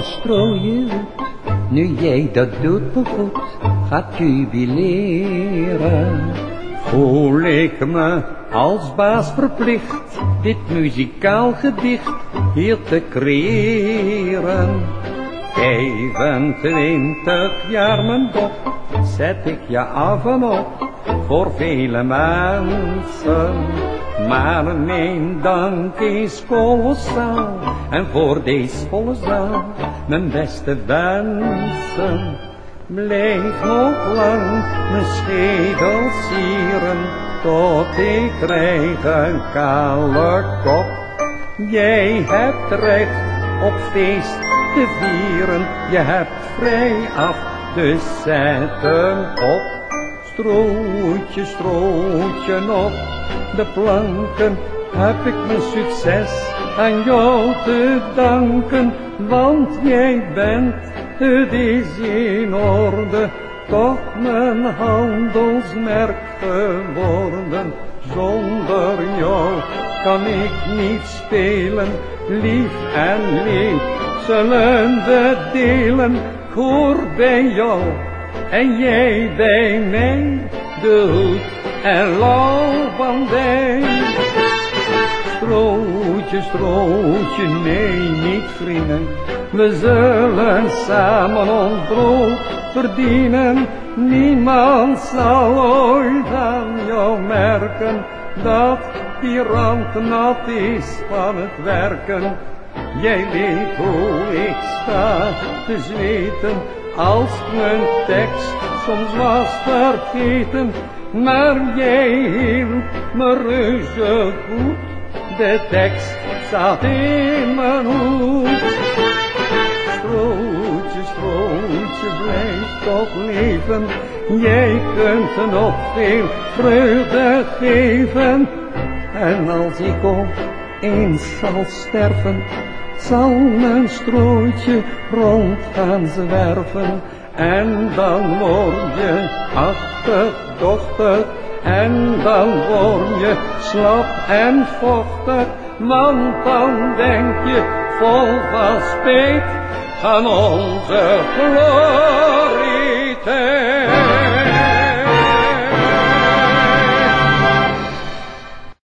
strooien nu jij dat doet me goed, gaat jubileren. Voel ik me als baas verplicht, dit muzikaal gedicht hier te creëren. 25 jaar mijn dop, zet ik je af en op, voor vele mensen. Maar mijn dank is kolossaal, en voor deze volle zaal, mijn beste wensen. Blijf nog lang mijn schedel sieren, tot ik krijg een kale kop. Jij hebt recht op feest te vieren, je hebt vrij af, dus zet hem op. Strootje, strootje op de planken, heb ik mijn succes aan jou te danken, want jij bent, het is in orde, toch mijn handelsmerk geworden. Zonder jou kan ik niet spelen, lief en leed zullen we delen. Ik hoor bij jou en jij bij mij, de hoed en loopbandijn. Strootje, strootje, nee, niet vrienden. We zullen samen ons brood verdienen. Niemand zal ooit aan jou merken dat die rand nat is van het werken. Jij weet hoe ik sta te zweten als mijn tekst soms was vergeten. Maar jij hielp me reuze goed, de tekst zat in mijn hoed. Strootje, strootje, blijf toch leven, jij kunt nog veel vreugde geven. En als ik ook eens zal sterven, zal mijn strootje rond gaan zwerven. En dan word je achterdochtig en dan word je slap en vochtig. Want dan denk je vol van aan onze glorie